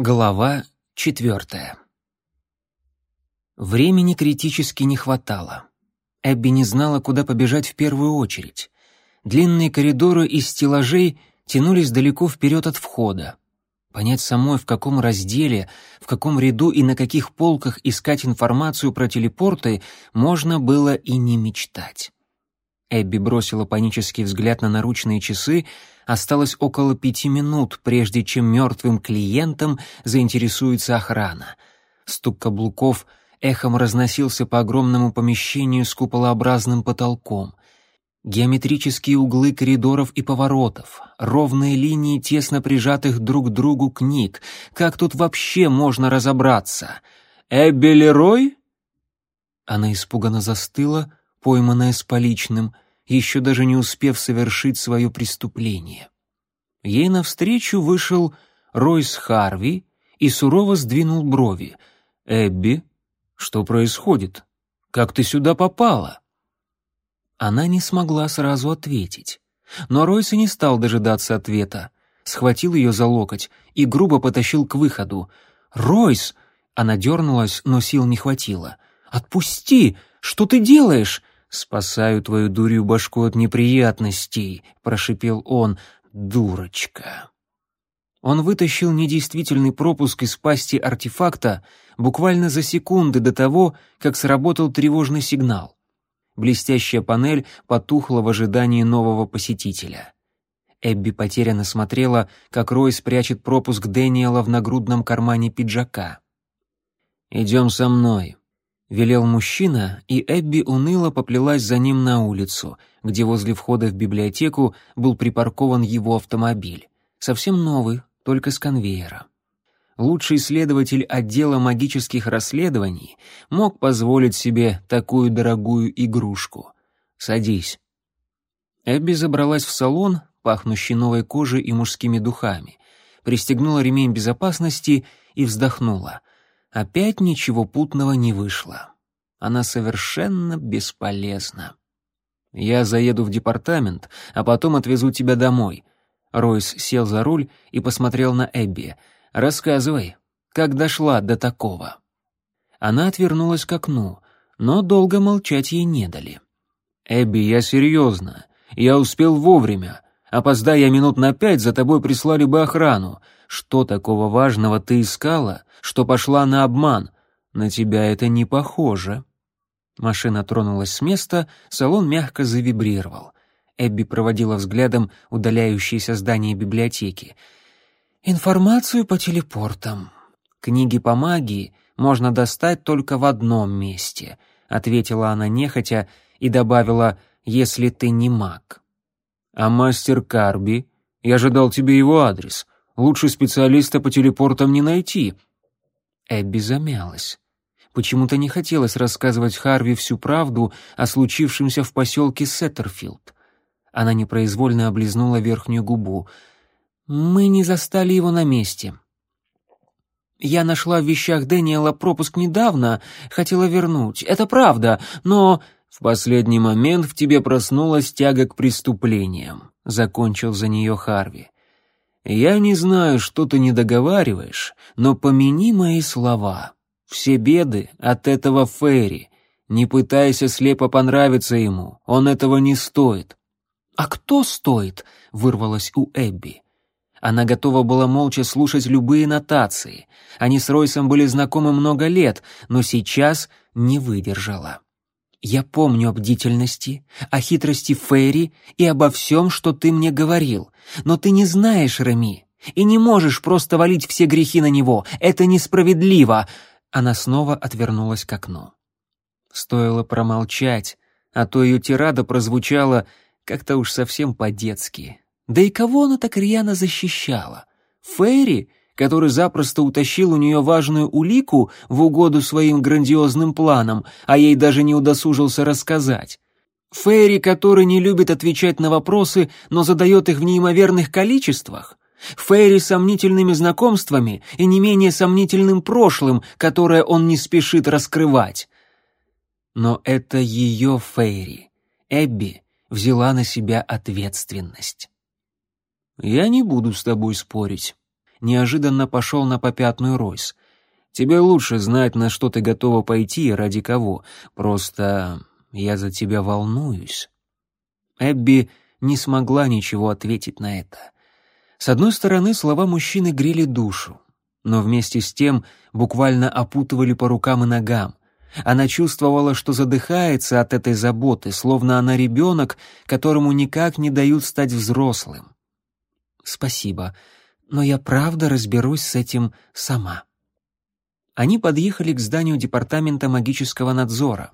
Глава четвертая. Времени критически не хватало. Эбби не знала, куда побежать в первую очередь. Длинные коридоры из стеллажей тянулись далеко вперед от входа. Понять самой, в каком разделе, в каком ряду и на каких полках искать информацию про телепорты, можно было и не мечтать. Эбби бросила панический взгляд на наручные часы, осталось около пяти минут, прежде чем мертвым клиентам заинтересуется охрана. Стук каблуков эхом разносился по огромному помещению с куполообразным потолком. Геометрические углы коридоров и поворотов, ровные линии тесно прижатых друг к другу книг. Как тут вообще можно разобраться? «Эбби Лерой?» Она испуганно застыла, пойманная с поличным, еще даже не успев совершить свое преступление. Ей навстречу вышел Ройс Харви и сурово сдвинул брови. «Эбби, что происходит? Как ты сюда попала?» Она не смогла сразу ответить. Но Ройс и не стал дожидаться ответа. Схватил ее за локоть и грубо потащил к выходу. «Ройс!» Она дернулась, но сил не хватило. «Отпусти! Что ты делаешь?» «Спасаю твою дурью башку от неприятностей», — прошипел он. «Дурочка». Он вытащил недействительный пропуск из пасти артефакта буквально за секунды до того, как сработал тревожный сигнал. Блестящая панель потухла в ожидании нового посетителя. Эбби потерянно смотрела, как Рой спрячет пропуск Дэниела в нагрудном кармане пиджака. «Идем со мной», — велел мужчина, и Эбби уныло поплелась за ним на улицу, где возле входа в библиотеку был припаркован его автомобиль. Совсем новый, только с конвейера. Лучший следователь отдела магических расследований мог позволить себе такую дорогую игрушку. «Садись». Эбби забралась в салон, пахнущий новой кожей и мужскими духами, пристегнула ремень безопасности и вздохнула — Опять ничего путного не вышло. Она совершенно бесполезна. «Я заеду в департамент, а потом отвезу тебя домой». Ройс сел за руль и посмотрел на Эбби. «Рассказывай, как дошла до такого?» Она отвернулась к окну, но долго молчать ей не дали. «Эбби, я серьезно. Я успел вовремя. Опоздая я минут на пять, за тобой прислали бы охрану. Что такого важного ты искала, что пошла на обман? На тебя это не похоже». Машина тронулась с места, салон мягко завибрировал. Эбби проводила взглядом удаляющееся здание библиотеки. «Информацию по телепортам. Книги по магии можно достать только в одном месте», — ответила она нехотя и добавила «если ты не маг». «А мастер Карби? Я же дал тебе его адрес. Лучше специалиста по телепортам не найти». Эбби замялась. Почему-то не хотелось рассказывать Харви всю правду о случившемся в поселке Сеттерфилд. Она непроизвольно облизнула верхнюю губу. «Мы не застали его на месте. Я нашла в вещах Дэниела пропуск недавно, хотела вернуть. Это правда, но...» «В последний момент в тебе проснулась тяга к преступлениям», — закончил за нее Харви. Я не знаю, что ты не договариваешь, но помяни мои слова. Все беды от этого Ферри. Не пытайся слепо понравиться ему, он этого не стоит. А кто стоит? вырвалось у Эбби. Она готова была молча слушать любые нотации. Они с Ройсом были знакомы много лет, но сейчас не выдержала. Я помню о бдительности, о хитрости Фейри и обо всем, что ты мне говорил. Но ты не знаешь Реми и не можешь просто валить все грехи на него. Это несправедливо. Она снова отвернулась к окну. Стоило промолчать, а то ее тирада прозвучала как-то уж совсем по-детски. Да и кого она так рьяно защищала? Фейри который запросто утащил у нее важную улику в угоду своим грандиозным планам, а ей даже не удосужился рассказать. Фейри, который не любит отвечать на вопросы, но задает их в неимоверных количествах. Фейри с сомнительными знакомствами и не менее сомнительным прошлым, которое он не спешит раскрывать. Но это ее Фейри. Эбби взяла на себя ответственность. «Я не буду с тобой спорить. Неожиданно пошел на попятную Ройс. «Тебе лучше знать, на что ты готова пойти и ради кого. Просто я за тебя волнуюсь». Эбби не смогла ничего ответить на это. С одной стороны, слова мужчины грели душу, но вместе с тем буквально опутывали по рукам и ногам. Она чувствовала, что задыхается от этой заботы, словно она ребенок, которому никак не дают стать взрослым. «Спасибо, но я правда разберусь с этим сама». Они подъехали к зданию департамента магического надзора.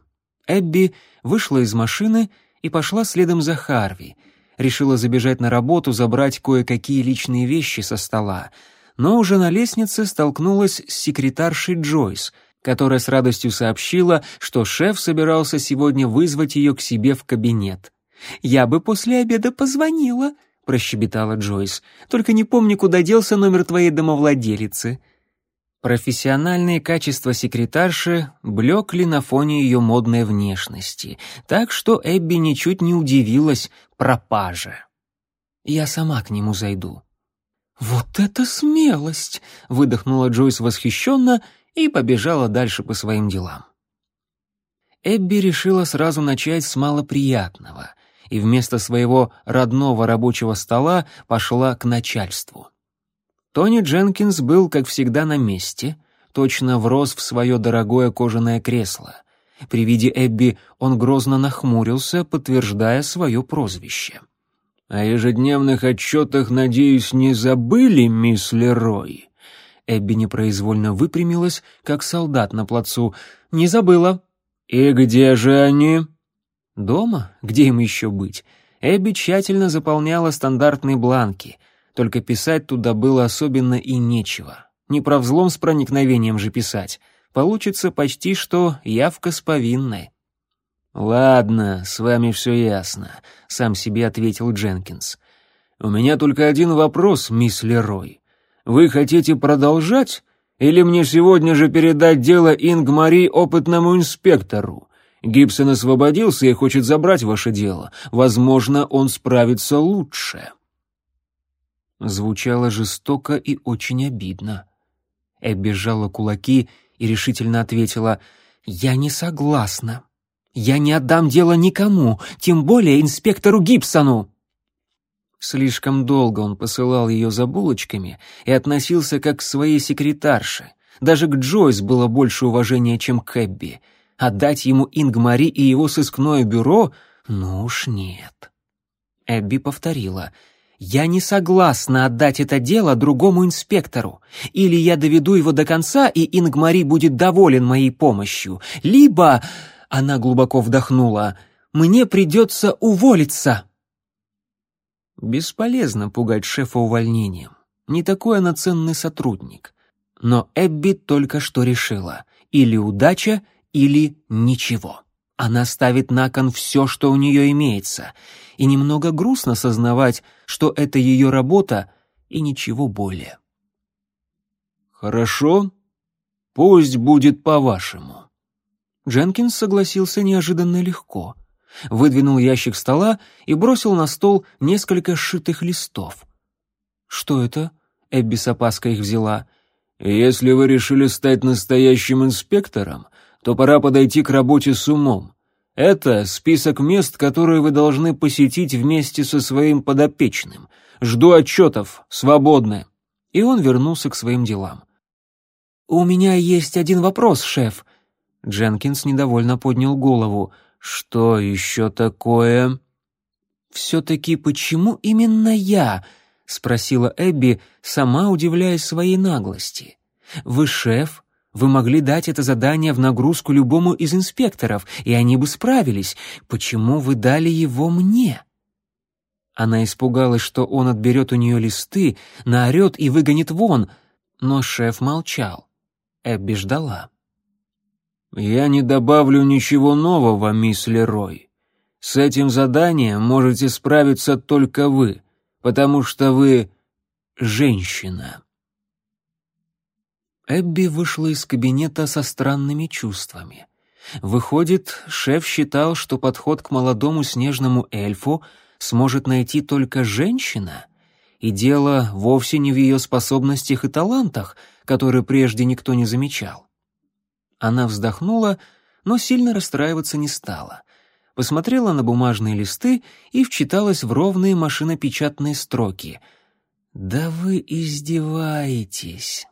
Эбби вышла из машины и пошла следом за Харви. Решила забежать на работу, забрать кое-какие личные вещи со стола. Но уже на лестнице столкнулась с секретаршей Джойс, которая с радостью сообщила, что шеф собирался сегодня вызвать ее к себе в кабинет. «Я бы после обеда позвонила», — прощебетала Джойс. «Только не помню, куда делся номер твоей домовладелицы». Профессиональные качества секретарши блекли на фоне ее модной внешности, так что Эбби ничуть не удивилась пропаже. «Я сама к нему зайду». «Вот это смелость!» — выдохнула Джойс восхищенно и побежала дальше по своим делам. Эбби решила сразу начать с малоприятного и вместо своего родного рабочего стола пошла к начальству. Тони Дженкинс был, как всегда, на месте, точно врос в свое дорогое кожаное кресло. При виде Эбби он грозно нахмурился, подтверждая свое прозвище. «О ежедневных отчетах, надеюсь, не забыли, мисс Лерой?» Эбби непроизвольно выпрямилась, как солдат на плацу. «Не забыла». «И где же они?» «Дома? Где им еще быть?» Эбби тщательно заполняла стандартные бланки — только писать туда было особенно и нечего. Не про взлом с проникновением же писать. Получится почти что явка с повинной. «Ладно, с вами все ясно», — сам себе ответил Дженкинс. «У меня только один вопрос, мисс Лерой. Вы хотите продолжать, или мне сегодня же передать дело Инг-Мари опытному инспектору? Гибсон освободился и хочет забрать ваше дело. Возможно, он справится лучше». Звучало жестоко и очень обидно. Эбби сжала кулаки и решительно ответила «Я не согласна. Я не отдам дело никому, тем более инспектору Гибсону». Слишком долго он посылал ее за булочками и относился как к своей секретарше. Даже к Джойс было больше уважения, чем к Эбби. Отдать ему Ингмари и его сыскное бюро? Ну уж нет. Эбби повторила — я не согласна отдать это дело другому инспектору. Или я доведу его до конца, и Ингмари будет доволен моей помощью. Либо, она глубоко вдохнула, мне придется уволиться. Бесполезно пугать шефа увольнением. Не такой она ценный сотрудник. Но Эбби только что решила. Или удача, или ничего. Она ставит на кон все, что у нее имеется — и немного грустно сознавать, что это ее работа и ничего более. «Хорошо, пусть будет по-вашему». Дженкинс согласился неожиданно легко. Выдвинул ящик стола и бросил на стол несколько сшитых листов. «Что это?» — Эбби с опаской их взяла. «Если вы решили стать настоящим инспектором, то пора подойти к работе с умом. Это список мест, которые вы должны посетить вместе со своим подопечным. Жду отчетов, свободны». И он вернулся к своим делам. «У меня есть один вопрос, шеф». Дженкинс недовольно поднял голову. «Что еще такое?» «Все-таки почему именно я?» — спросила Эбби, сама удивляясь своей наглости. «Вы шеф, вы могли дать это задание в нагрузку любому из инспекторов, и они бы справились. Почему вы дали его мне?» Она испугалась, что он отберет у нее листы, наорет и выгонит вон, но шеф молчал. Эбби ждала. «Я не добавлю ничего нового, мисс Лерой. С этим заданием можете справиться только вы, потому что вы женщина». Эбби вышла из кабинета со странными чувствами. Выходит, шеф считал, что подход к молодому снежному эльфу сможет найти только женщина? И дело вовсе не в ее способностях и талантах, которые прежде никто не замечал. Она вздохнула, но сильно расстраиваться не стала. Посмотрела на бумажные листы и вчиталась в ровные машинопечатные строки. «Да вы издеваетесь!»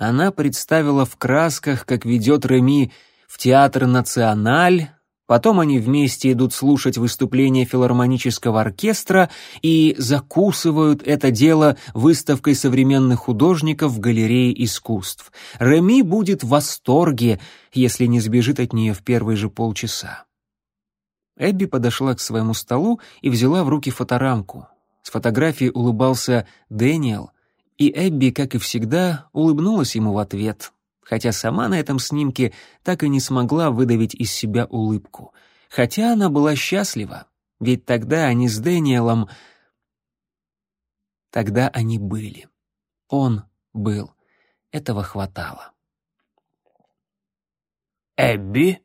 Она представила в красках, как ведет Реми в театр «Националь», Потом они вместе идут слушать выступление филармонического оркестра и закусывают это дело выставкой современных художников в галерее искусств. Реми будет в восторге, если не сбежит от нее в первые же полчаса. Эбби подошла к своему столу и взяла в руки фоторамку. С фотографией улыбался Дэниел, и Эбби, как и всегда, улыбнулась ему в ответ хотя сама на этом снимке так и не смогла выдавить из себя улыбку. Хотя она была счастлива, ведь тогда они с Дэниелом... Тогда они были. Он был. Этого хватало. «Эбби?»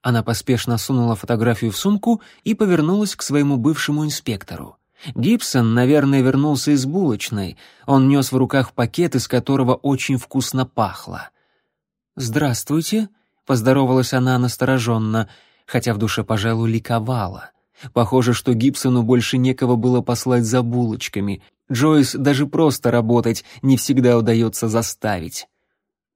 Она поспешно сунула фотографию в сумку и повернулась к своему бывшему инспектору. Гибсон, наверное, вернулся из булочной. Он нес в руках пакет, из которого очень вкусно пахло. «Здравствуйте», — поздоровалась она настороженно, хотя в душе, пожалуй, ликовала. Похоже, что Гибсону больше некого было послать за булочками. Джойс даже просто работать не всегда удается заставить.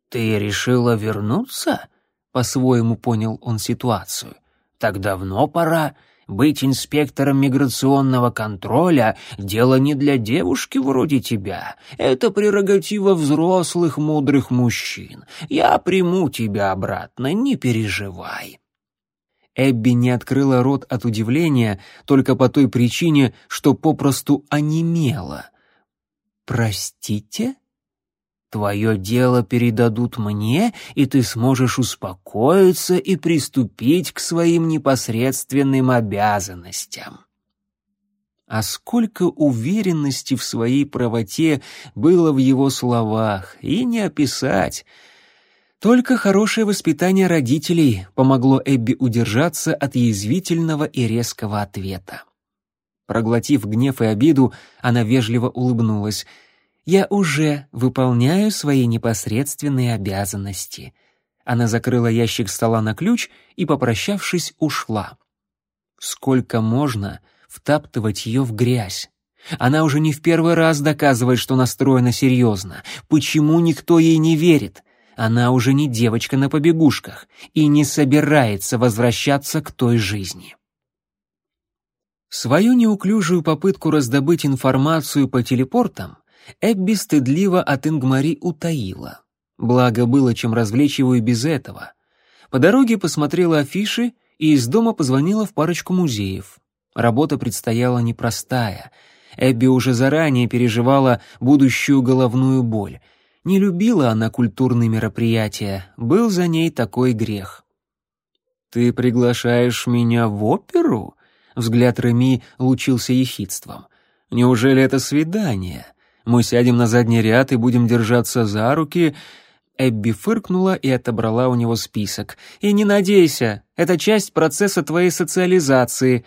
«Ты решила вернуться?» — по-своему понял он ситуацию. «Так давно пора. Быть инспектором миграционного контроля — дело не для девушки вроде тебя. Это прерогатива взрослых мудрых мужчин. Я приму тебя обратно, не переживай». Эбби не открыла рот от удивления только по той причине, что попросту онемела. «Простите?» Твое дело передадут мне, и ты сможешь успокоиться и приступить к своим непосредственным обязанностям». А сколько уверенности в своей правоте было в его словах, и не описать. Только хорошее воспитание родителей помогло Эбби удержаться от язвительного и резкого ответа. Проглотив гнев и обиду, она вежливо улыбнулась — я уже выполняю свои непосредственные обязанности». Она закрыла ящик стола на ключ и, попрощавшись, ушла. Сколько можно втаптывать ее в грязь? Она уже не в первый раз доказывает, что настроена серьезно. Почему никто ей не верит? Она уже не девочка на побегушках и не собирается возвращаться к той жизни. Свою неуклюжую попытку раздобыть информацию по телепортам Эбби стыдливо от Ингмари утаила. Благо было чем развлечь его и без этого. По дороге посмотрела афиши и из дома позвонила в парочку музеев. Работа предстояла непростая. Эбби уже заранее переживала будущую головную боль. Не любила она культурные мероприятия, был за ней такой грех. «Ты приглашаешь меня в оперу?» Взгляд Реми лучился ехидством. «Неужели это свидание? Мы сядем на задний ряд и будем держаться за руки». Эбби фыркнула и отобрала у него список. «И не надейся, это часть процесса твоей социализации.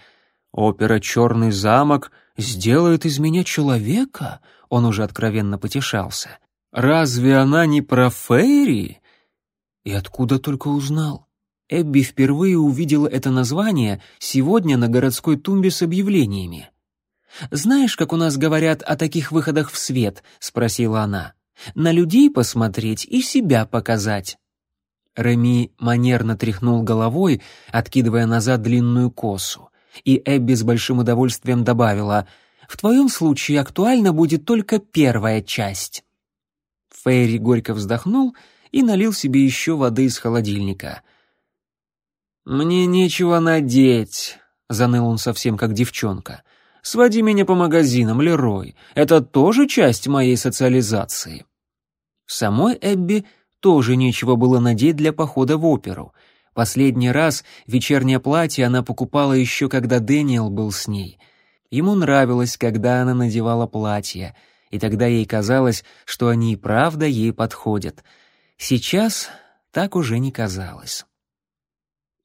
Опера «Черный замок» сделает из меня человека?» Он уже откровенно потешался. «Разве она не про Фейри?» И откуда только узнал? Эбби впервые увидела это название сегодня на городской тумбе с объявлениями. «Знаешь, как у нас говорят о таких выходах в свет?» — спросила она. «На людей посмотреть и себя показать». Реми манерно тряхнул головой, откидывая назад длинную косу. И Эбби с большим удовольствием добавила, «В твоем случае актуальна будет только первая часть». Фейри горько вздохнул и налил себе еще воды из холодильника. «Мне нечего надеть», — заныл он совсем как девчонка. Своди меня по магазинам, Лерой. Это тоже часть моей социализации». Самой Эбби тоже нечего было надеть для похода в оперу. Последний раз вечернее платье она покупала еще, когда Дэниел был с ней. Ему нравилось, когда она надевала платье, и тогда ей казалось, что они и правда ей подходят. Сейчас так уже не казалось.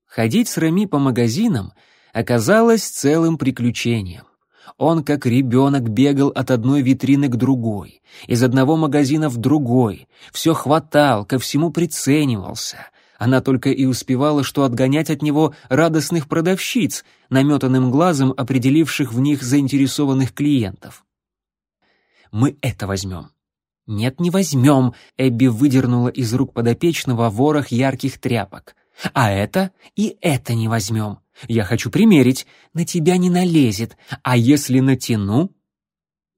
Ходить с Реми по магазинам оказалось целым приключением. Он, как ребенок, бегал от одной витрины к другой, из одного магазина в другой, все хватал, ко всему приценивался. Она только и успевала, что отгонять от него радостных продавщиц, наметанным глазом определивших в них заинтересованных клиентов. «Мы это возьмем». «Нет, не возьмем», — Эбби выдернула из рук подопечного ворох ярких тряпок. «А это и это не возьмем. Я хочу примерить. На тебя не налезет. А если натяну?»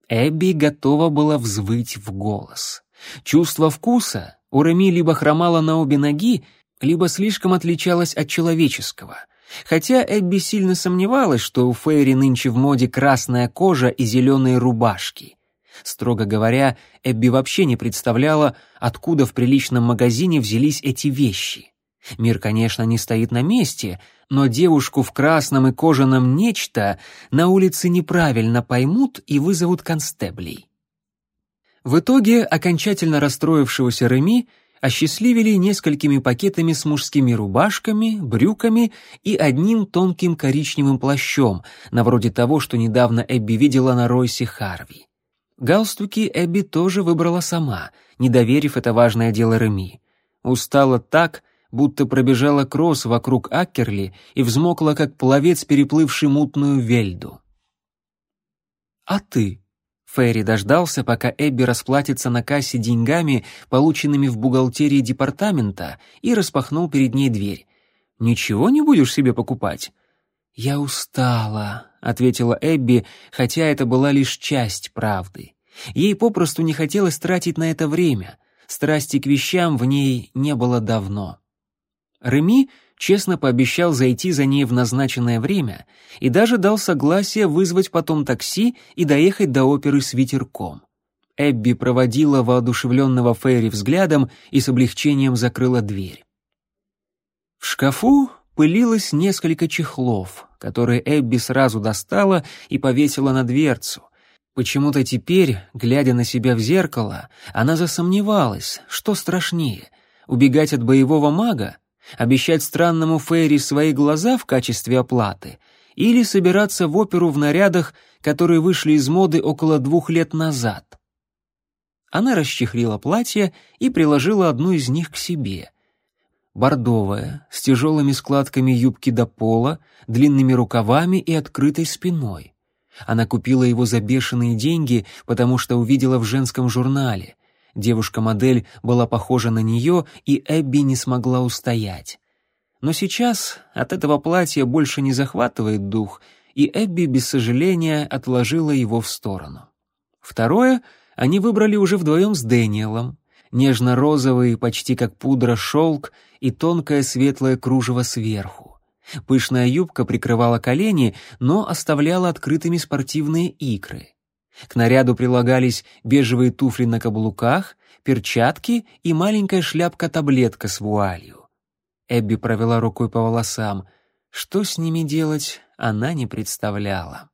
Эбби готова была взвыть в голос. Чувство вкуса у Реми либо хромало на обе ноги, либо слишком отличалось от человеческого. Хотя Эбби сильно сомневалась, что у Фейри нынче в моде красная кожа и зеленые рубашки. Строго говоря, Эбби вообще не представляла, откуда в приличном магазине взялись эти вещи. Мир, конечно, не стоит на месте, но девушку в красном и кожаном нечто на улице неправильно поймут и вызовут констеблей. В итоге окончательно расстроившегося Реми осчастливили несколькими пакетами с мужскими рубашками, брюками и одним тонким коричневым плащом, на вроде того, что недавно Эбби видела на Ройсе Харви. Галстуки Эбби тоже выбрала сама, не доверив это важное дело Реми. Устала так, будто пробежала кросс вокруг Аккерли и взмокла, как пловец, переплывший мутную вельду. «А ты?» Ферри дождался, пока Эбби расплатится на кассе деньгами, полученными в бухгалтерии департамента, и распахнул перед ней дверь. «Ничего не будешь себе покупать?» «Я устала», — ответила Эбби, хотя это была лишь часть правды. Ей попросту не хотелось тратить на это время. Страсти к вещам в ней не было давно. Реми честно пообещал зайти за ней в назначенное время и даже дал согласие вызвать потом такси и доехать до оперы с ветерком. Эбби проводила воодушевленного Фейри взглядом и с облегчением закрыла дверь. В шкафу пылилось несколько чехлов, которые Эбби сразу достала и повесила на дверцу. Почему-то теперь, глядя на себя в зеркало, она засомневалась, что страшнее — убегать от боевого мага Обещать странному Фейри свои глаза в качестве оплаты или собираться в оперу в нарядах, которые вышли из моды около двух лет назад. Она расчехлила платье и приложила одну из них к себе. Бордовое, с тяжелыми складками юбки до пола, длинными рукавами и открытой спиной. Она купила его за бешеные деньги, потому что увидела в женском журнале. Девушка-модель была похожа на нее, и Эбби не смогла устоять. Но сейчас от этого платья больше не захватывает дух, и Эбби без сожаления отложила его в сторону. Второе они выбрали уже вдвоем с Дэниелом. Нежно-розовый, почти как пудра, шелк и тонкое светлое кружево сверху. Пышная юбка прикрывала колени, но оставляла открытыми спортивные икры. К наряду прилагались бежевые туфли на каблуках, перчатки и маленькая шляпка-таблетка с вуалью. Эбби провела рукой по волосам. Что с ними делать, она не представляла.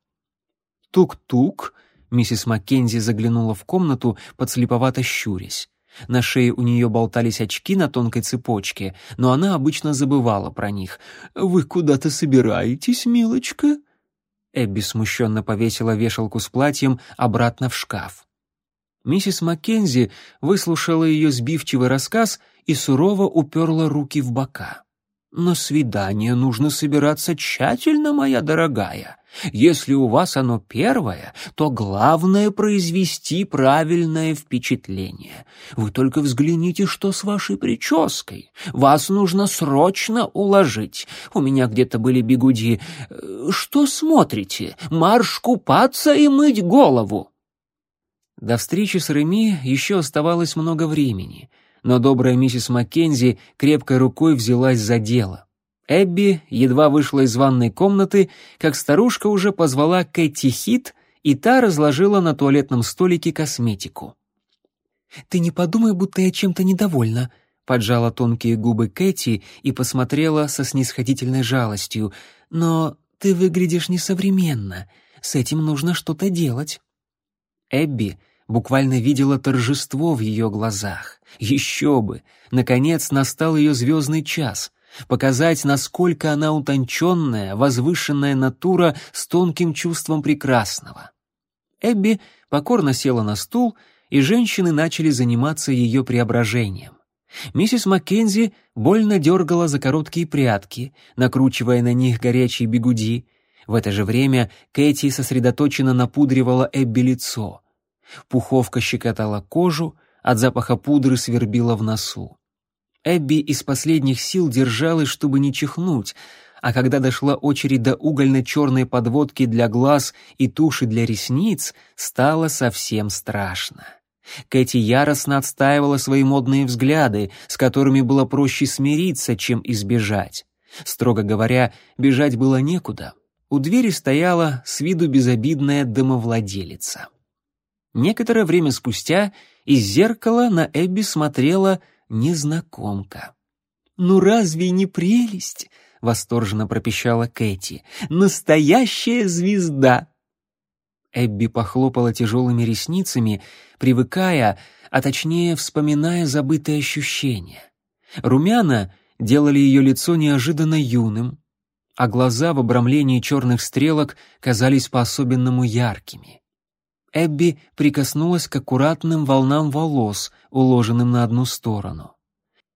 «Тук-тук!» — миссис Маккензи заглянула в комнату, подслеповато щурясь. На шее у нее болтались очки на тонкой цепочке, но она обычно забывала про них. «Вы куда-то собираетесь, милочка?» Эбби смущенно повесила вешалку с платьем обратно в шкаф. Миссис Маккензи выслушала ее сбивчивый рассказ и сурово уперла руки в бока. «На свидание нужно собираться тщательно, моя дорогая. Если у вас оно первое, то главное — произвести правильное впечатление. Вы только взгляните, что с вашей прической. Вас нужно срочно уложить. У меня где-то были бегуди. Что смотрите? Марш купаться и мыть голову!» До встречи с Реми еще оставалось много времени — но добрая миссис Маккензи крепкой рукой взялась за дело. Эбби едва вышла из ванной комнаты, как старушка уже позвала Кэти Хит, и та разложила на туалетном столике косметику. «Ты не подумай, будто я чем-то недовольна», — поджала тонкие губы Кэти и посмотрела со снисходительной жалостью. «Но ты выглядишь несовременно. С этим нужно что-то делать». Эбби буквально видела торжество в ее глазах. Еще бы! Наконец настал ее звездный час. Показать, насколько она утонченная, возвышенная натура с тонким чувством прекрасного. Эбби покорно села на стул, и женщины начали заниматься ее преображением. Миссис Маккензи больно дергала за короткие прядки, накручивая на них горячие бегуди. В это же время Кэти сосредоточенно напудривала Эбби лицо. Пуховка щекотала кожу, от запаха пудры свербила в носу. Эбби из последних сил держалась, чтобы не чихнуть, а когда дошла очередь до угольно-черной подводки для глаз и туши для ресниц, стало совсем страшно. Кэти яростно отстаивала свои модные взгляды, с которыми было проще смириться, чем избежать. Строго говоря, бежать было некуда. У двери стояла с виду безобидная домовладелица. Некоторое время спустя из зеркала на Эбби смотрела незнакомка. «Ну разве не прелесть?» — восторженно пропищала Кэти. «Настоящая звезда!» Эбби похлопала тяжелыми ресницами, привыкая, а точнее вспоминая забытые ощущения. Румяна делали ее лицо неожиданно юным, а глаза в обрамлении черных стрелок казались по-особенному яркими. Эбби прикоснулась к аккуратным волнам волос, уложенным на одну сторону.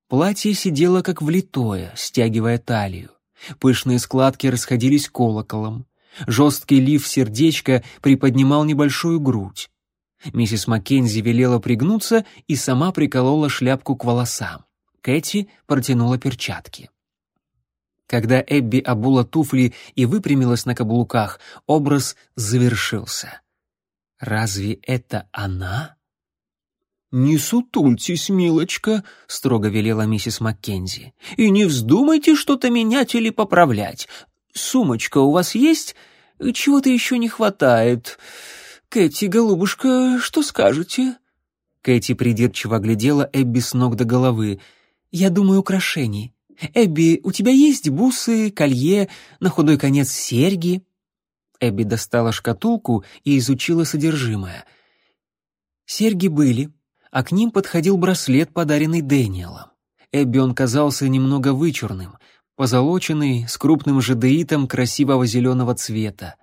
Платье сидело как влитое, стягивая талию. Пышные складки расходились колоколом. Жесткий лиф сердечка приподнимал небольшую грудь. Миссис Маккензи велела пригнуться и сама приколола шляпку к волосам. Кэти протянула перчатки. Когда Эбби обула туфли и выпрямилась на каблуках, образ завершился. Разве это она? «Не сутультесь, милочка», — строго велела миссис Маккензи. «И не вздумайте что-то менять или поправлять. Сумочка у вас есть? Чего-то еще не хватает. Кэти, голубушка, что скажете?» Кэти придирчиво глядела Эбби с ног до головы. «Я думаю, украшений. Эбби, у тебя есть бусы, колье, на худой конец серьги?» Эбби достала шкатулку и изучила содержимое. Серьги были, а к ним подходил браслет, подаренный Дэниелом. Эбби он казался немного вычурным, позолоченный, с крупным жадеитом красивого зеленого цвета.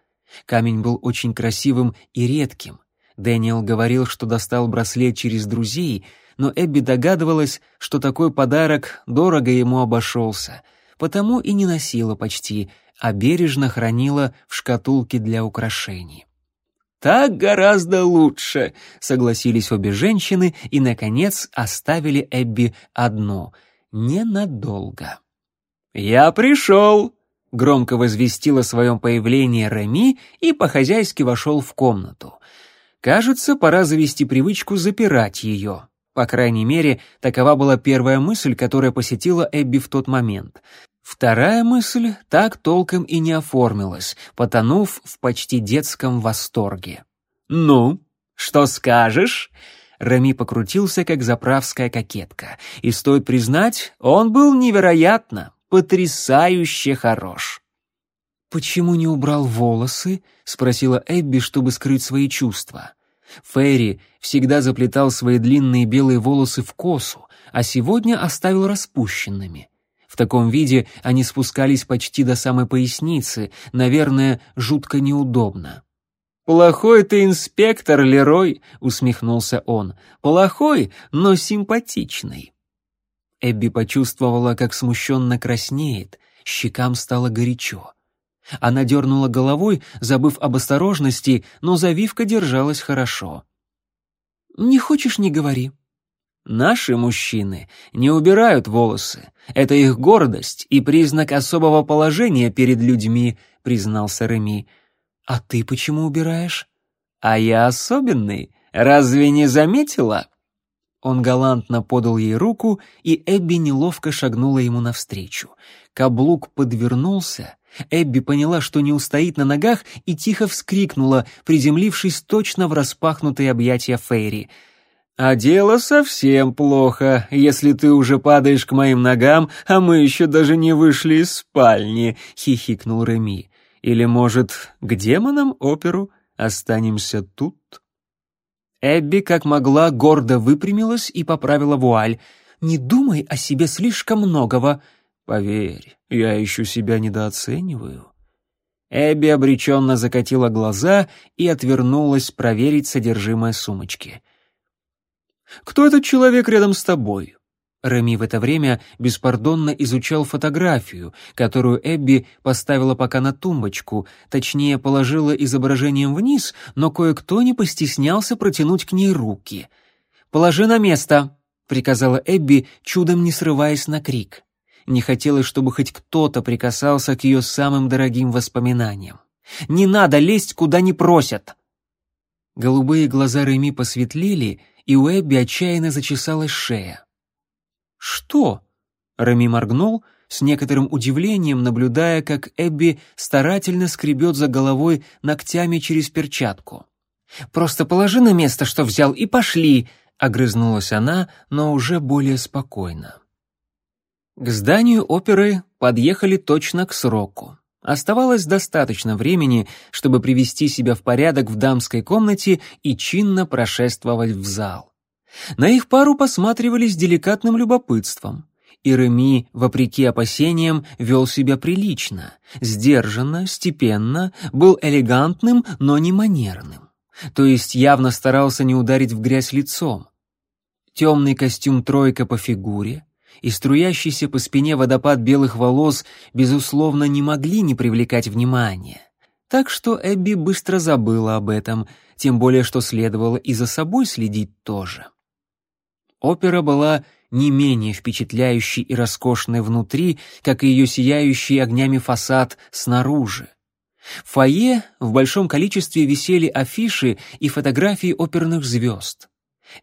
Камень был очень красивым и редким. Дэниел говорил, что достал браслет через друзей, но Эбби догадывалась, что такой подарок дорого ему обошелся, потому и не носила почти, а бережно хранила в шкатулке для украшений. «Так гораздо лучше», — согласились обе женщины и, наконец, оставили Эбби одну. Ненадолго. «Я пришел», — громко возвестил о своем появлении Реми и по-хозяйски вошел в комнату. Кажется, пора завести привычку запирать ее. По крайней мере, такова была первая мысль, которая посетила Эбби в тот момент. Вторая мысль так толком и не оформилась, потонув в почти детском восторге. «Ну, что скажешь?» Рами покрутился, как заправская кокетка, и, стоит признать, он был невероятно, потрясающе хорош. «Почему не убрал волосы?» — спросила Эбби, чтобы скрыть свои чувства. Ферри всегда заплетал свои длинные белые волосы в косу, а сегодня оставил распущенными. В таком виде они спускались почти до самой поясницы, наверное, жутко неудобно. «Плохой ты инспектор, Лерой», — усмехнулся он. «Плохой, но симпатичный». Эбби почувствовала, как смущенно краснеет, щекам стало горячо. Она дернула головой, забыв об осторожности, но завивка держалась хорошо. «Не хочешь — не говори», Наши мужчины не убирают волосы. Это их гордость и признак особого положения перед людьми, признался Реми. А ты почему убираешь? А я особенный. Разве не заметила? Он галантно подал ей руку, и Эбби неловко шагнула ему навстречу. Каблук подвернулся. Эбби поняла, что не устоит на ногах, и тихо вскрикнула, приземлившись точно в распахнутые объятия Фейри — а дело совсем плохо, если ты уже падаешь к моим ногам, а мы еще даже не вышли из спальни, хихикнул Реми. Или, может, к демонам оперу останемся тут? Эбби, как могла, гордо выпрямилась и поправила вуаль. «Не думай о себе слишком многого», Поверь, я еще себя недооцениваю». Эбби обреченно закатила глаза и отвернулась проверить содержимое сумочки. «Кто этот человек рядом с тобой?» Реми в это время беспардонно изучал фотографию, которую Эбби поставила пока на тумбочку, точнее, положила изображением вниз, но кое-кто не постеснялся протянуть к ней руки. «Положи на место», — приказала Эбби, чудом не срываясь на крик. Не хотелось, чтобы хоть кто-то прикасался к ее самым дорогим воспоминаниям. «Не надо лезть, куда не просят!» Голубые глаза Реми посветлели, и у Эбби отчаянно зачесалась шея. «Что?» — Реми моргнул, с некоторым удивлением наблюдая, как Эбби старательно скребет за головой ногтями через перчатку. «Просто положи на место, что взял, и пошли!» — огрызнулась она, но уже более спокойно. К зданию оперы подъехали точно к сроку. Оставалось достаточно времени, чтобы привести себя в порядок в дамской комнате и чинно прошествовать в зал. На их пару посматривали с деликатным любопытством. И Реми, вопреки опасениям, вел себя прилично, сдержанно, степенно, был элегантным, но не манерным. То есть явно старался не ударить в грязь лицом. Темный костюм тройка по фигуре и струящийся по спине водопад белых волос, безусловно, не могли не привлекать внимания. Так что Эбби быстро забыла об этом, тем более что следовало и за собой следить тоже. Опера была не менее впечатляющей и роскошной внутри, как и ее сияющий огнями фасад снаружи. В фойе в большом количестве висели афиши и фотографии оперных звезд.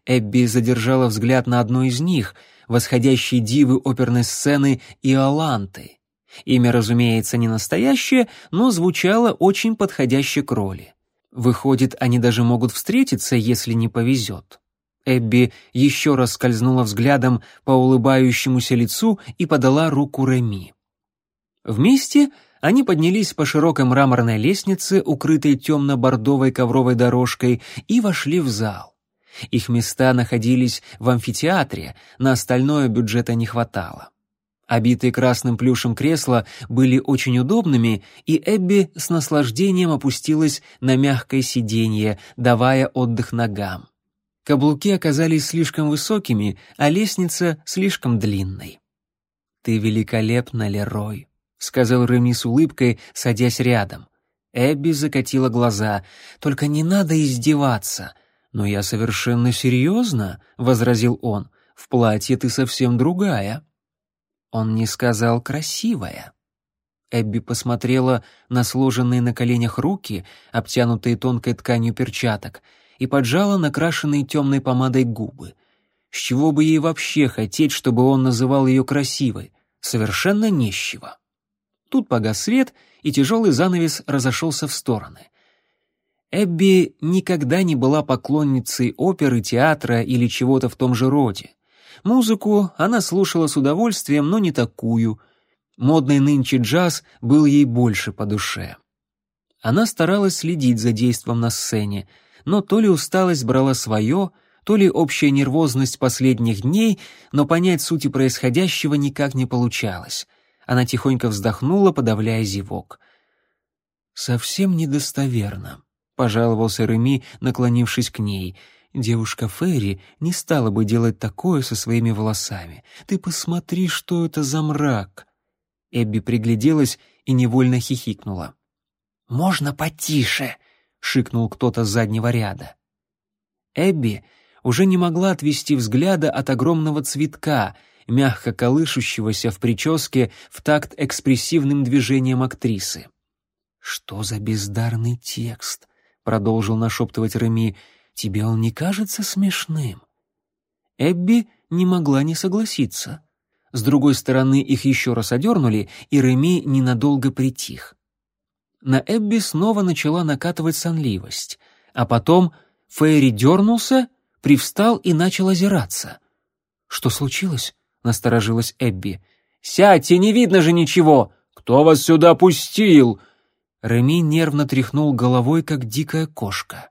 Эбби задержала взгляд на одну из них, восходящей дивы оперной сцены Иоланты. Имя, разумеется, не настоящее, но звучало очень подходяще к роли. Выходит, они даже могут встретиться, если не повезет. Эбби еще раз скользнула взглядом по улыбающемуся лицу и подала руку Реми. Вместе они поднялись по широкой мраморной лестнице, укрытой темно-бордовой ковровой дорожкой, и вошли в зал. Их места находились в амфитеатре, на остальное бюджета не хватало. Обитые красным плюшем кресла были очень удобными, и Эбби с наслаждением опустилась на мягкое сиденье, давая отдых ногам. Каблуки оказались слишком высокими, а лестница слишком длинной. «Ты великолепна, Лерой», — сказал Реми с улыбкой, садясь рядом. Эбби закатила глаза. «Только не надо издеваться». «Но я совершенно серьезно», — возразил он. «В платье ты совсем другая». Он не сказал «красивая». Эбби посмотрела на сложенные на коленях руки, обтянутые тонкой тканью перчаток, и поджала накрашенные темной помадой губы. С чего бы ей вообще хотеть, чтобы он называл ее красивой? Совершенно нищего. Тут погас свет, и тяжелый занавес разошелся в стороны. Эбби никогда не была поклонницей оперы, театра или чего-то в том же роде. Музыку она слушала с удовольствием, но не такую. Модный нынче джаз был ей больше по душе. Она старалась следить за действом на сцене, но то ли усталость брала свое, то ли общая нервозность последних дней, но понять сути происходящего никак не получалось. Она тихонько вздохнула, подавляя зевок. «Совсем недостоверно», — пожаловался Реми, наклонившись к ней. «Девушка Ферри не стала бы делать такое со своими волосами. Ты посмотри, что это за мрак!» Эбби пригляделась и невольно хихикнула. «Можно потише?» — шикнул кто-то с заднего ряда. Эбби уже не могла отвести взгляда от огромного цветка, мягко колышущегося в прическе в такт экспрессивным движением актрисы. «Что за бездарный текст?» — продолжил нашептывать Реми. «Тебе он не кажется смешным?» Эбби не могла не согласиться. С другой стороны, их еще раз одернули, и Реми ненадолго притих на Эбби снова начала накатывать сонливость, а потом Фейри дернулся, привстал и начал озираться. «Что случилось?» — насторожилась Эбби. «Сядьте, не видно же ничего! Кто вас сюда пустил?» Реми нервно тряхнул головой, как дикая кошка.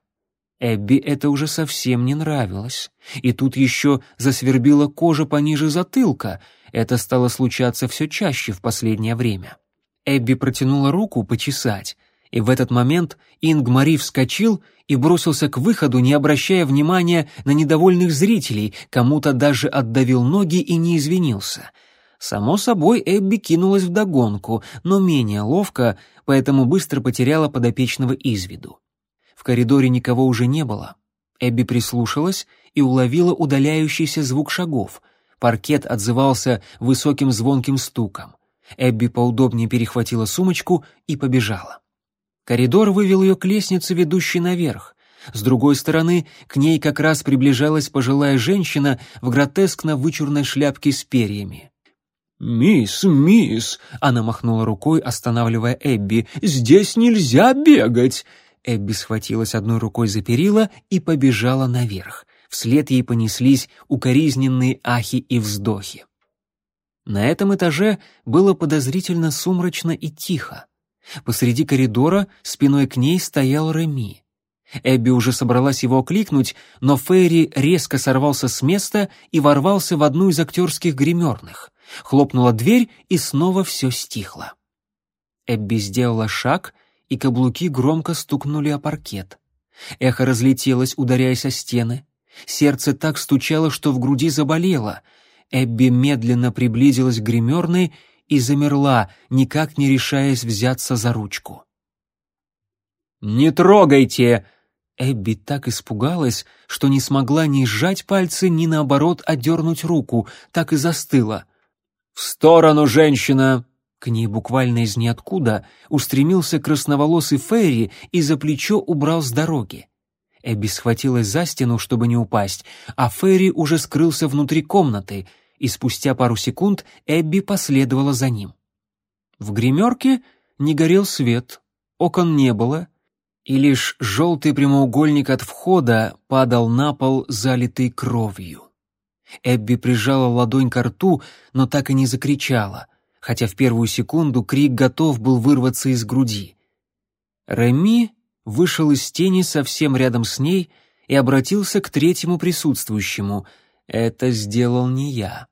Эбби это уже совсем не нравилось. И тут еще засвербила кожа пониже затылка. Это стало случаться все чаще в последнее время. Эбби протянула руку почесать, и в этот момент Ингмари вскочил и бросился к выходу, не обращая внимания на недовольных зрителей, кому-то даже отдавил ноги и не извинился. Само собой, Эбби кинулась в догонку, но менее ловко, поэтому быстро потеряла подопечного из виду. В коридоре никого уже не было. Эбби прислушалась и уловила удаляющийся звук шагов. Паркет отзывался высоким звонким стуком. Эбби поудобнее перехватила сумочку и побежала. Коридор вывел ее к лестнице, ведущей наверх. С другой стороны, к ней как раз приближалась пожилая женщина в гротескно вычурной шляпке с перьями. «Мисс, мисс!» — она махнула рукой, останавливая Эбби. «Здесь нельзя бегать!» Эбби схватилась одной рукой за перила и побежала наверх. Вслед ей понеслись укоризненные ахи и вздохи. На этом этаже было подозрительно сумрачно и тихо. Посреди коридора спиной к ней стоял Реми. Эбби уже собралась его окликнуть, но Фейри резко сорвался с места и ворвался в одну из актерских гримерных. Хлопнула дверь, и снова все стихло. Эбби сделала шаг, и каблуки громко стукнули о паркет. Эхо разлетелось, ударяясь о стены. Сердце так стучало, что в груди заболело. Эбби медленно приблизилась к гримерной и замерла, никак не решаясь взяться за ручку. «Не трогайте!» Эбби так испугалась, что не смогла ни сжать пальцы, ни наоборот отдернуть руку, так и застыла. «В сторону, женщина!» К ней буквально из ниоткуда устремился красноволосый Ферри и за плечо убрал с дороги. Эбби схватилась за стену, чтобы не упасть, а Ферри уже скрылся внутри комнаты — и спустя пару секунд Эбби последовала за ним. В гримерке не горел свет, окон не было, и лишь желтый прямоугольник от входа падал на пол, залитый кровью. Эбби прижала ладонь к рту, но так и не закричала, хотя в первую секунду крик готов был вырваться из груди. Реми вышел из тени совсем рядом с ней и обратился к третьему присутствующему — это сделал не я.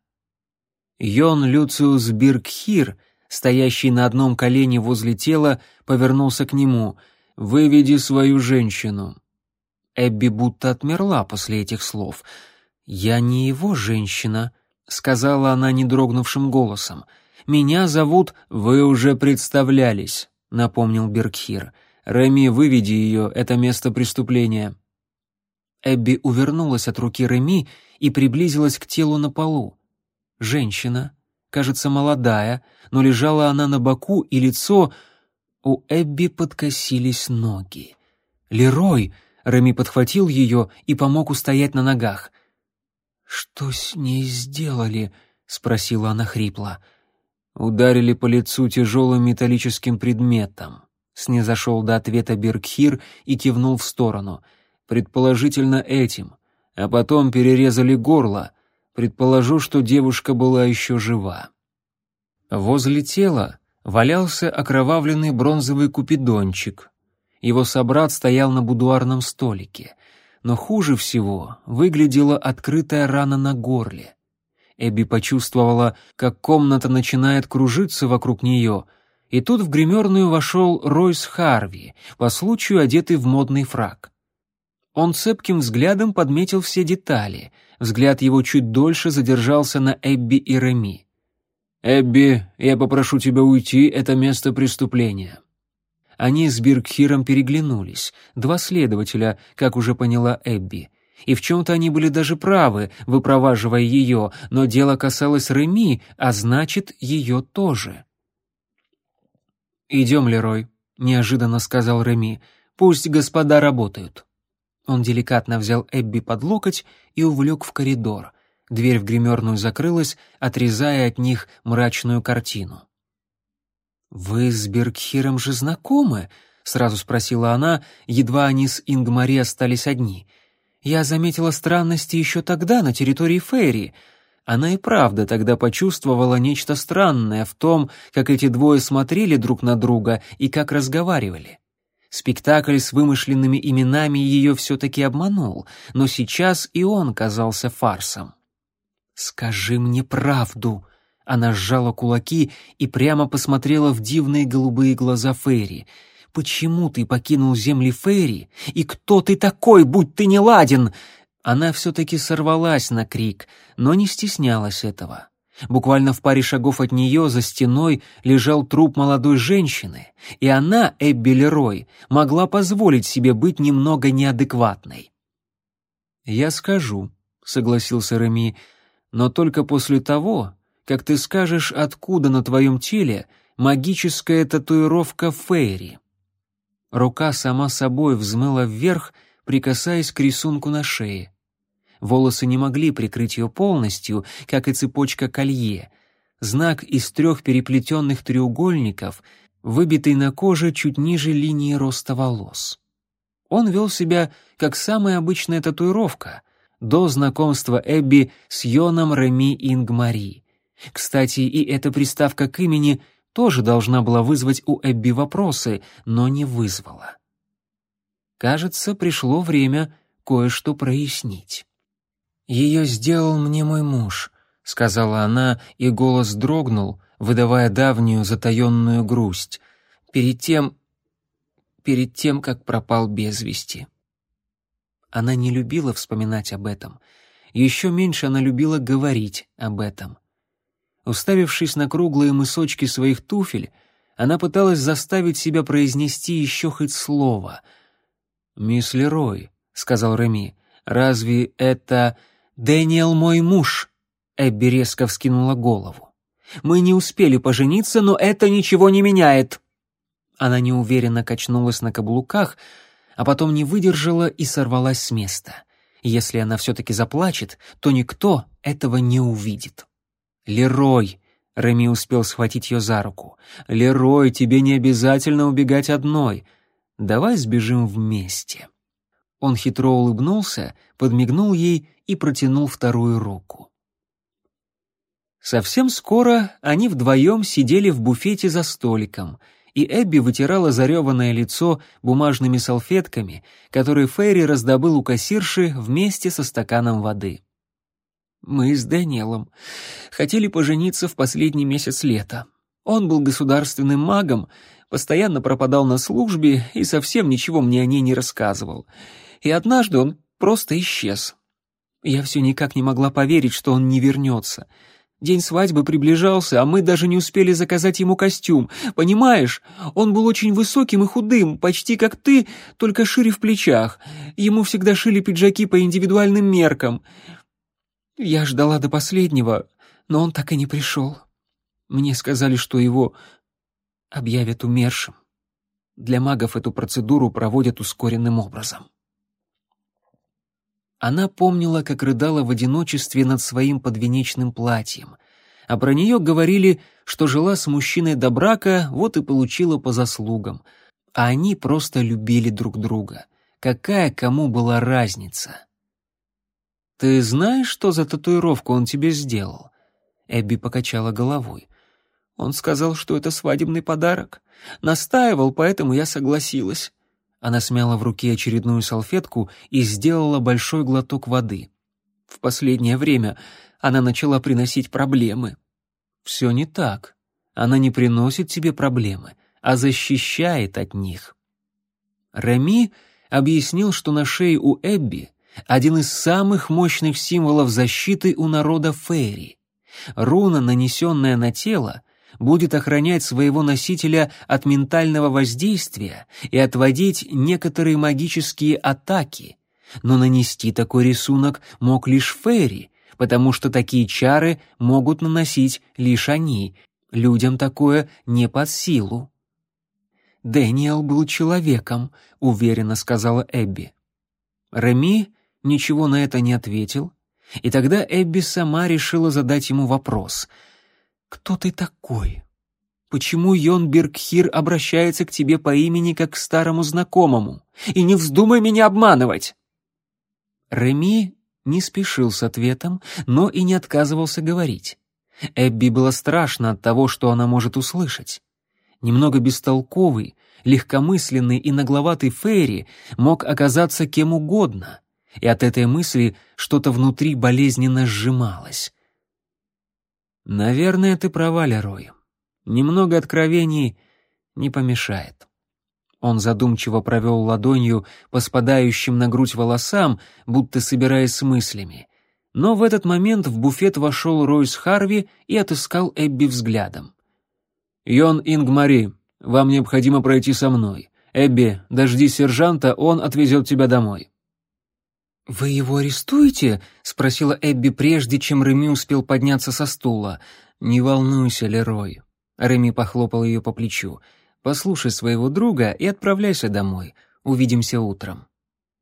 Йон Люциус Биркхир, стоящий на одном колене возле тела, повернулся к нему. «Выведи свою женщину». Эбби будто отмерла после этих слов. «Я не его женщина», — сказала она недрогнувшим голосом. «Меня зовут...» «Вы уже представлялись», — напомнил Биркхир. «Реми, выведи ее, это место преступления». Эбби увернулась от руки Реми и приблизилась к телу на полу. Женщина, кажется, молодая, но лежала она на боку, и лицо... У Эбби подкосились ноги. «Лерой!» — Реми подхватил ее и помог устоять на ногах. «Что с ней сделали?» — спросила она хрипло. «Ударили по лицу тяжелым металлическим предметом», — снизошел до ответа Бергхир и кивнул в сторону. «Предположительно этим а потом перерезали горло. Предположу, что девушка была еще жива. Возле тела валялся окровавленный бронзовый купидончик. Его собрат стоял на будуарном столике. Но хуже всего выглядела открытая рана на горле. Эбби почувствовала, как комната начинает кружиться вокруг нее, и тут в гримерную вошел Ройс Харви, по случаю одетый в модный фраг. Он цепким взглядом подметил все детали. Взгляд его чуть дольше задержался на Эбби и Реми. «Эбби, я попрошу тебя уйти, это место преступления». Они с Биркхиром переглянулись, два следователя, как уже поняла Эбби. И в чем-то они были даже правы, выпроваживая ее, но дело касалось Реми, а значит, ее тоже. «Идем, Лерой», — неожиданно сказал Реми, — «пусть господа работают». Он деликатно взял Эбби под локоть и увлек в коридор. Дверь в гримерную закрылась, отрезая от них мрачную картину. «Вы с Бергхиром же знакомы?» — сразу спросила она, едва они с Ингмари остались одни. «Я заметила странности еще тогда на территории Фейри. Она и правда тогда почувствовала нечто странное в том, как эти двое смотрели друг на друга и как разговаривали. Спектакль с вымышленными именами ее все-таки обманул, но сейчас и он казался фарсом. «Скажи мне правду!» Она сжала кулаки и прямо посмотрела в дивные голубые глаза Фейри. «Почему ты покинул земли Фейри? И кто ты такой, будь ты не ладен?» Она все-таки сорвалась на крик, но не стеснялась этого. Буквально в паре шагов от нее за стеной лежал труп молодой женщины, и она, Эбби Лерой, могла позволить себе быть немного неадекватной. «Я скажу», — согласился Реми, — «но только после того, как ты скажешь, откуда на твоем теле магическая татуировка Фейри». Рука сама собой взмыла вверх, прикасаясь к рисунку на шее. Волосы не могли прикрыть ее полностью, как и цепочка колье. Знак из трех переплетенных треугольников, выбитый на коже чуть ниже линии роста волос. Он вел себя как самая обычная татуировка, до знакомства Эбби с Йоном Реми Ингмари. Кстати, и эта приставка к имени тоже должна была вызвать у Эбби вопросы, но не вызвала. Кажется, пришло время кое-что прояснить. «Ее сделал мне мой муж», — сказала она, и голос дрогнул, выдавая давнюю затаенную грусть. «Перед тем... перед тем, как пропал без вести». Она не любила вспоминать об этом. Еще меньше она любила говорить об этом. Уставившись на круглые мысочки своих туфель, она пыталась заставить себя произнести еще хоть слово. «Мисс Лерой», — сказал Реми, — «разве это...» «Дэниел мой муж», — Эбби резко вскинула голову. «Мы не успели пожениться, но это ничего не меняет». Она неуверенно качнулась на каблуках, а потом не выдержала и сорвалась с места. Если она все-таки заплачет, то никто этого не увидит. «Лерой!» — Реми успел схватить ее за руку. «Лерой, тебе не обязательно убегать одной. Давай сбежим вместе». Он хитро улыбнулся, подмигнул ей и протянул вторую руку. Совсем скоро они вдвоем сидели в буфете за столиком, и Эбби вытирала зареванное лицо бумажными салфетками, которые Ферри раздобыл у кассирши вместе со стаканом воды. «Мы с Дэниелом хотели пожениться в последний месяц лета. Он был государственным магом, постоянно пропадал на службе и совсем ничего мне о ней не рассказывал. И однажды он просто исчез. Я все никак не могла поверить, что он не вернется. День свадьбы приближался, а мы даже не успели заказать ему костюм. Понимаешь, он был очень высоким и худым, почти как ты, только шире в плечах. Ему всегда шили пиджаки по индивидуальным меркам. Я ждала до последнего, но он так и не пришел. Мне сказали, что его объявят умершим. Для магов эту процедуру проводят ускоренным образом. Она помнила, как рыдала в одиночестве над своим подвенечным платьем. А про нее говорили, что жила с мужчиной до брака, вот и получила по заслугам. А они просто любили друг друга. Какая кому была разница? «Ты знаешь, что за татуировку он тебе сделал?» Эбби покачала головой. Он сказал, что это свадебный подарок. Настаивал, поэтому я согласилась. Она смяла в руке очередную салфетку и сделала большой глоток воды. В последнее время она начала приносить проблемы. Все не так. Она не приносит тебе проблемы, а защищает от них. Реми объяснил, что на шее у Эбби один из самых мощных символов защиты у народа Фейри. Руна, нанесенная на тело, будет охранять своего носителя от ментального воздействия и отводить некоторые магические атаки. Но нанести такой рисунок мог лишь Фейри, потому что такие чары могут наносить лишь они. Людям такое не под силу. «Дэниел был человеком», — уверенно сказала Эбби. Реми ничего на это не ответил, и тогда Эбби сама решила задать ему вопрос — «Кто ты такой? Почему Йон Бергхир обращается к тебе по имени как к старому знакомому? И не вздумай меня обманывать!» Реми не спешил с ответом, но и не отказывался говорить. Эбби было страшно от того, что она может услышать. Немного бестолковый, легкомысленный и нагловатый Фейри мог оказаться кем угодно, и от этой мысли что-то внутри болезненно сжималось. «Наверное, ты права, Лерой. Немного откровений не помешает». Он задумчиво провел ладонью по спадающим на грудь волосам, будто собираясь с мыслями. Но в этот момент в буфет вошел Ройс Харви и отыскал Эбби взглядом. «Йон Ингмари, вам необходимо пройти со мной. Эбби, дожди сержанта, он отвезет тебя домой». «Вы его арестуете?» — спросила Эбби прежде, чем Реми успел подняться со стула. «Не волнуйся, Лерой». Реми похлопал ее по плечу. Послушай своего друга и отправляйся домой. Увидимся утром».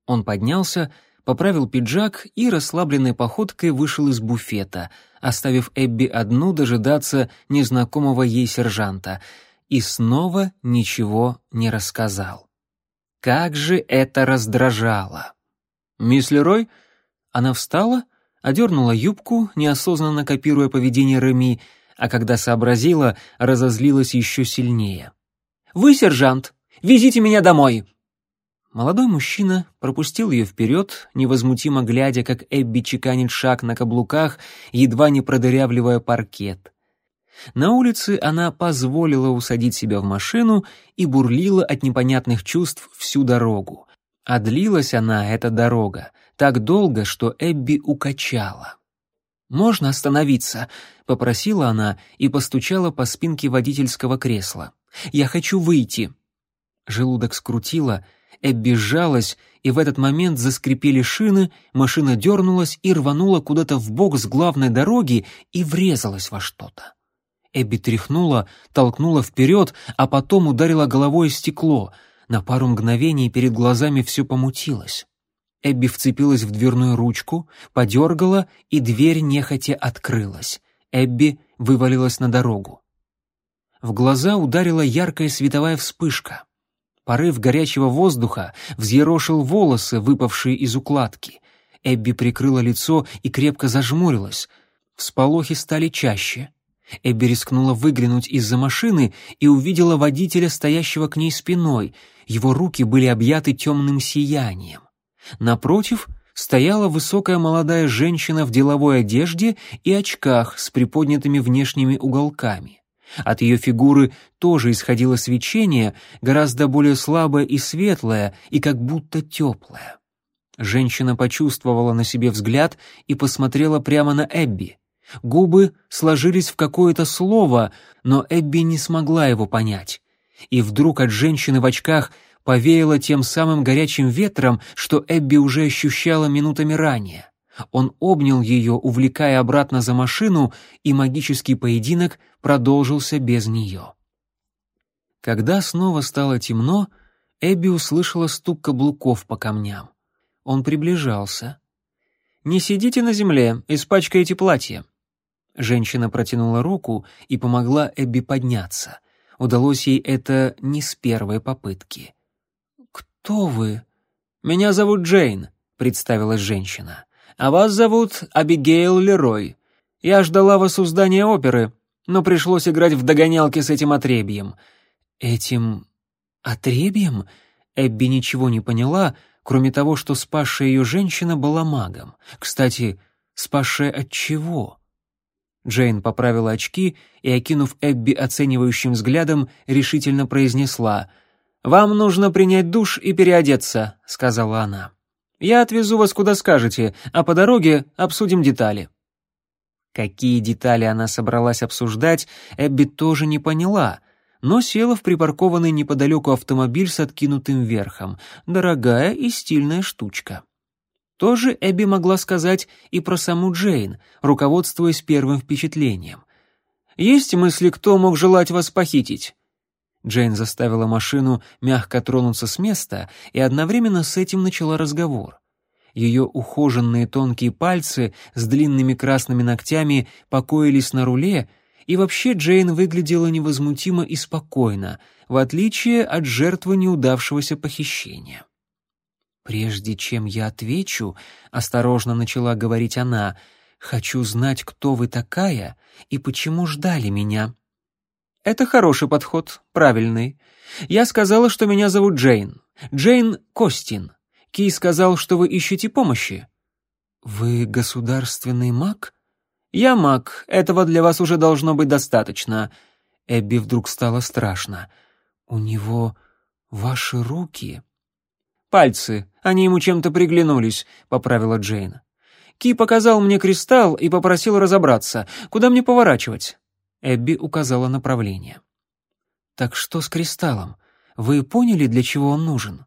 Он поднялся, поправил пиджак и расслабленной походкой вышел из буфета, оставив Эбби одну дожидаться незнакомого ей сержанта, и снова ничего не рассказал. Как же это раздражало! «Мисс Лерой?» Она встала, одернула юбку, неосознанно копируя поведение Реми, а когда сообразила, разозлилась еще сильнее. Вы, сержант, везите меня домой!» Молодой мужчина пропустил ее вперед, невозмутимо глядя, как Эбби чеканит шаг на каблуках, едва не продырявливая паркет. На улице она позволила усадить себя в машину и бурлила от непонятных чувств всю дорогу. А длилась она, эта дорога, так долго, что Эбби укачала. «Можно остановиться?» — попросила она и постучала по спинке водительского кресла. Я хочу выйти». Желудок скрутило, Эбби сжалась, и в этот момент заскрипели шины, машина дернулась и рванула куда-то в бок с главной дороги и врезалась во что-то. Эбби тряхнула, толкнула вперед, а потом ударила головой стекло. На пару мгновений перед глазами все помутилось. Эбби вцепилась в дверную ручку, подергала, и дверь нехотя открылась. Эбби вывалилась на дорогу. В глаза ударила яркая световая вспышка. Порыв горячего воздуха взъерошил волосы, выпавшие из укладки. Эбби прикрыла лицо и крепко зажмурилась. Всполохи стали чаще. Эбби рискнула выглянуть из-за машины и увидела водителя, стоящего к ней спиной. Его руки были объяты темным сиянием. Напротив стояла высокая молодая женщина в деловой одежде и очках с приподнятыми внешними уголками. От ее фигуры тоже исходило свечение, гораздо более слабое и светлое, и как будто теплое. Женщина почувствовала на себе взгляд и посмотрела прямо на Эбби. Губы сложились в какое-то слово, но Эбби не смогла его понять. И вдруг от женщины в очках повеяло тем самым горячим ветром, что Эбби уже ощущала минутами ранее. Он обнял ее, увлекая обратно за машину, и магический поединок продолжился без нее. Когда снова стало темно, Эбби услышала стук каблуков по камням. Он приближался. «Не сидите на земле, испачкаете платье». Женщина протянула руку и помогла Эбби подняться. Удалось ей это не с первой попытки. «Кто вы?» «Меня зовут Джейн», — представилась женщина а вас зовут Абигейл Лерой. Я ждала вас у здания оперы, но пришлось играть в догонялки с этим отребьем». «Этим отребьем?» Эбби ничего не поняла, кроме того, что спасшая ее женщина была магом. Кстати, спасшая от чего? Джейн поправила очки и, окинув Эбби оценивающим взглядом, решительно произнесла «Вам нужно принять душ и переодеться», — сказала она. Я отвезу вас куда скажете, а по дороге обсудим детали». Какие детали она собралась обсуждать, Эбби тоже не поняла, но села в припаркованный неподалеку автомобиль с откинутым верхом. Дорогая и стильная штучка. Тоже Эбби могла сказать и про саму Джейн, руководствуясь первым впечатлением. «Есть мысли, кто мог желать вас похитить?» Джейн заставила машину мягко тронуться с места и одновременно с этим начала разговор. Ее ухоженные тонкие пальцы с длинными красными ногтями покоились на руле, и вообще Джейн выглядела невозмутимо и спокойно, в отличие от жертвы неудавшегося похищения. «Прежде чем я отвечу», — осторожно начала говорить она, — «хочу знать, кто вы такая и почему ждали меня». Это хороший подход, правильный. Я сказала, что меня зовут Джейн. Джейн Костин. Ки сказал, что вы ищете помощи. Вы государственный маг? Я маг. Этого для вас уже должно быть достаточно. Эбби вдруг стало страшно. У него ваши руки. Пальцы. Они ему чем-то приглянулись, поправила Джейн. Ки показал мне кристалл и попросил разобраться, куда мне поворачивать. Эбби указала направление. Так что с кристаллом? Вы поняли, для чего он нужен?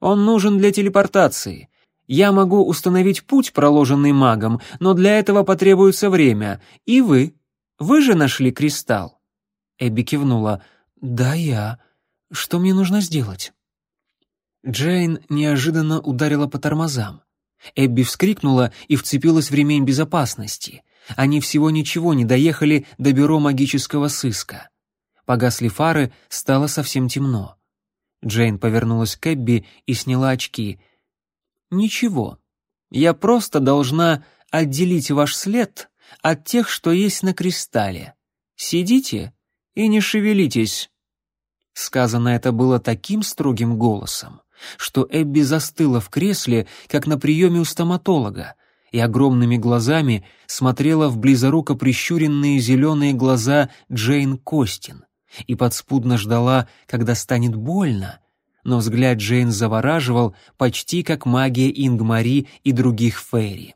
Он нужен для телепортации. Я могу установить путь, проложенный магом, но для этого потребуется время. И вы. Вы же нашли кристалл. Эбби кивнула. Да, я. Что мне нужно сделать? Джейн неожиданно ударила по тормозам. Эбби вскрикнула и вцепилась в ремень безопасности. Они всего ничего не доехали до бюро магического сыска. Погасли фары, стало совсем темно. Джейн повернулась к Эбби и сняла очки. «Ничего. Я просто должна отделить ваш след от тех, что есть на кристалле. Сидите и не шевелитесь». Сказано это было таким строгим голосом, что Эбби застыла в кресле, как на приеме у стоматолога, и огромными глазами смотрела в близоруко прищуренные зеленые глаза Джейн Костин и подспудно ждала, когда станет больно, но взгляд Джейн завораживал почти как магия Ингмари и других фейри.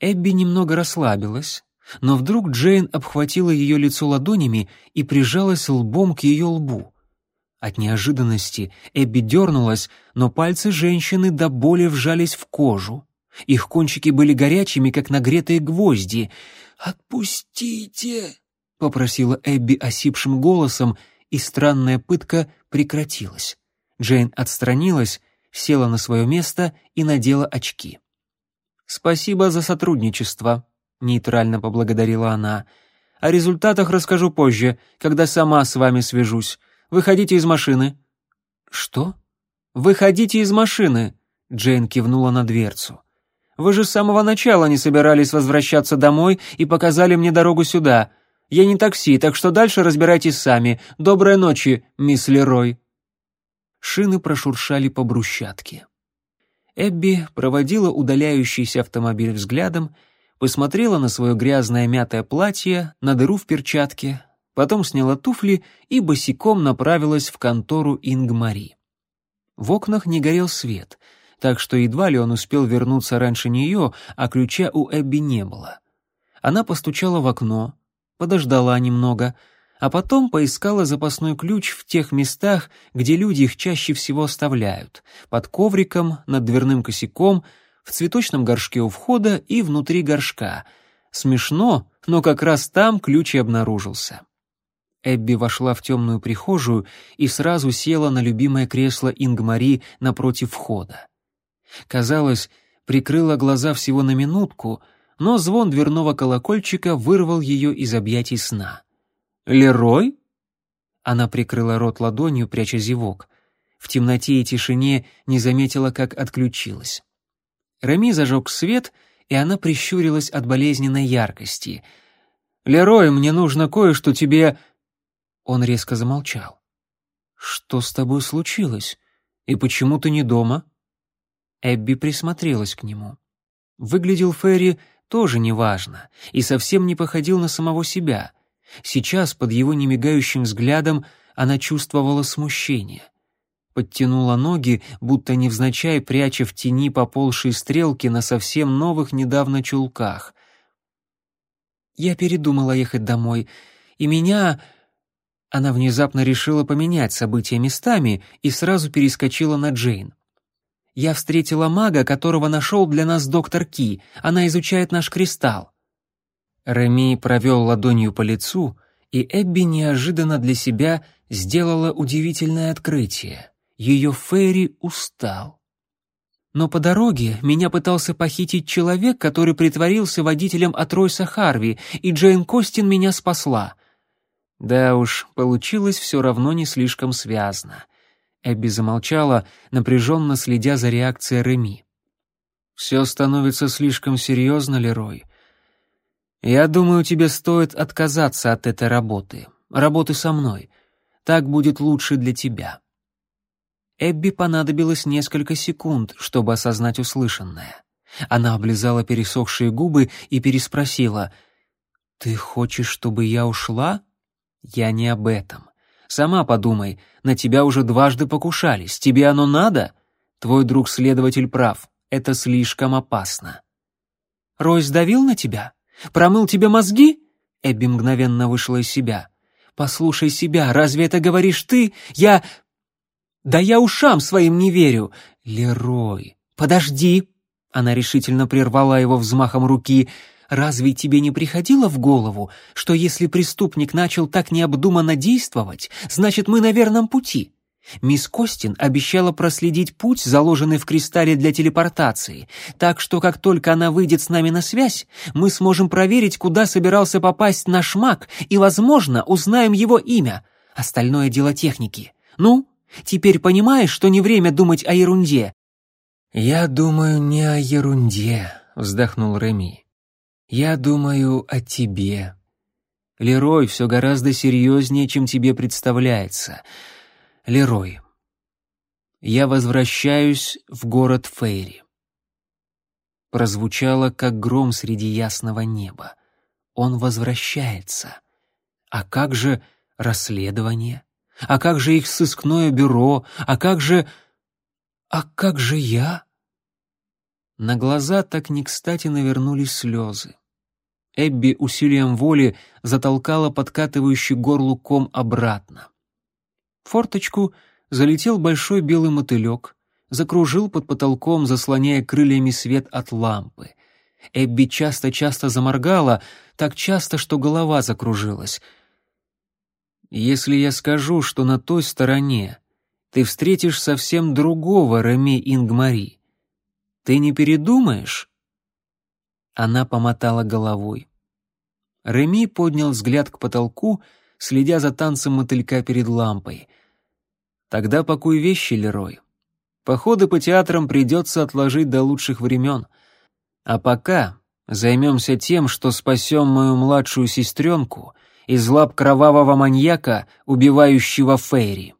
Эбби немного расслабилась, но вдруг Джейн обхватила ее лицо ладонями и прижалась лбом к ее лбу. От неожиданности Эбби дернулась, но пальцы женщины до боли вжались в кожу. Их кончики были горячими, как нагретые гвозди. «Отпустите!» — попросила Эбби осипшим голосом, и странная пытка прекратилась. Джейн отстранилась, села на свое место и надела очки. «Спасибо за сотрудничество», — нейтрально поблагодарила она. «О результатах расскажу позже, когда сама с вами свяжусь. Выходите из машины». «Что?» «Выходите из машины», — Джейн кивнула на дверцу. Вы же с самого начала не собирались возвращаться домой и показали мне дорогу сюда. Я не такси, так что дальше разбирайтесь сами. Доброй ночи, мисс Лерой». Шины прошуршали по брусчатке. Эбби проводила удаляющийся автомобиль взглядом, посмотрела на свое грязное мятое платье, на дыру в перчатке, потом сняла туфли и босиком направилась в контору Ингмари. В окнах не горел свет — так что едва ли он успел вернуться раньше нее, а ключа у Эбби не было. Она постучала в окно, подождала немного, а потом поискала запасной ключ в тех местах, где люди их чаще всего оставляют — под ковриком, над дверным косяком, в цветочном горшке у входа и внутри горшка. Смешно, но как раз там ключ и обнаружился. Эбби вошла в темную прихожую и сразу села на любимое кресло Ингмари напротив входа. Казалось, прикрыла глаза всего на минутку, но звон дверного колокольчика вырвал ее из объятий сна. «Лерой?» Она прикрыла рот ладонью, пряча зевок. В темноте и тишине не заметила, как отключилась. Реми зажег свет, и она прищурилась от болезненной яркости. «Лерой, мне нужно кое-что тебе...» Он резко замолчал. «Что с тобой случилось? И почему ты не дома?» Эбби присмотрелась к нему. Выглядел Ферри тоже неважно и совсем не походил на самого себя. Сейчас под его немигающим взглядом она чувствовала смущение. Подтянула ноги, будто невзначай пряча в тени поползшие стрелки на совсем новых недавно чулках. «Я передумала ехать домой, и меня...» Она внезапно решила поменять события местами и сразу перескочила на Джейн. Я встретила мага, которого нашел для нас доктор Ки. Она изучает наш кристалл». Реми провел ладонью по лицу, и Эбби неожиданно для себя сделала удивительное открытие. Ее Ферри устал. Но по дороге меня пытался похитить человек, который притворился водителем от Ройса Харви, и Джейн Костин меня спасла. Да уж, получилось все равно не слишком связно. Эбби замолчала, напряженно следя за реакцией Реми. «Все становится слишком серьезно, Лерой. Я думаю, тебе стоит отказаться от этой работы. работы со мной. Так будет лучше для тебя». Эбби понадобилось несколько секунд, чтобы осознать услышанное. Она облизала пересохшие губы и переспросила. «Ты хочешь, чтобы я ушла?» «Я не об этом. Сама подумай, на тебя уже дважды покушались. Тебе оно надо? Твой друг-следователь прав. Это слишком опасно». «Ройс давил на тебя? Промыл тебе мозги?» Эбби мгновенно вышла из себя. «Послушай себя, разве это говоришь ты? Я...» «Да я ушам своим не верю!» «Лерой, подожди!» Она решительно прервала его взмахом руки. «Разве тебе не приходило в голову, что если преступник начал так необдуманно действовать, значит, мы на верном пути? Мисс Костин обещала проследить путь, заложенный в кристалле для телепортации, так что как только она выйдет с нами на связь, мы сможем проверить, куда собирался попасть наш маг, и, возможно, узнаем его имя. Остальное дело техники. Ну, теперь понимаешь, что не время думать о ерунде?» «Я думаю не о ерунде», — вздохнул Реми. «Я думаю о тебе. Лерой все гораздо серьезнее, чем тебе представляется». Лерой. Я возвращаюсь в город Фейри. Прозвучало, как гром среди ясного неба. Он возвращается. А как же расследование? А как же их сыскное бюро? А как же... А как же я? На глаза так не кстати навернулись слезы. Эбби усилием воли затолкала подкатывающий горлу ком обратно. В форточку залетел большой белый мотылек, закружил под потолком, заслоняя крыльями свет от лампы. Эбби часто-часто заморгала, так часто, что голова закружилась. «Если я скажу, что на той стороне ты встретишь совсем другого Реми Ингмари, ты не передумаешь?» Она помотала головой. Реми поднял взгляд к потолку, следя за танцем мотылька перед лампой. «Тогда пакуй вещи, Лерой. Походы по театрам придется отложить до лучших времен. А пока займемся тем, что спасем мою младшую сестренку из лап кровавого маньяка, убивающего Фейри».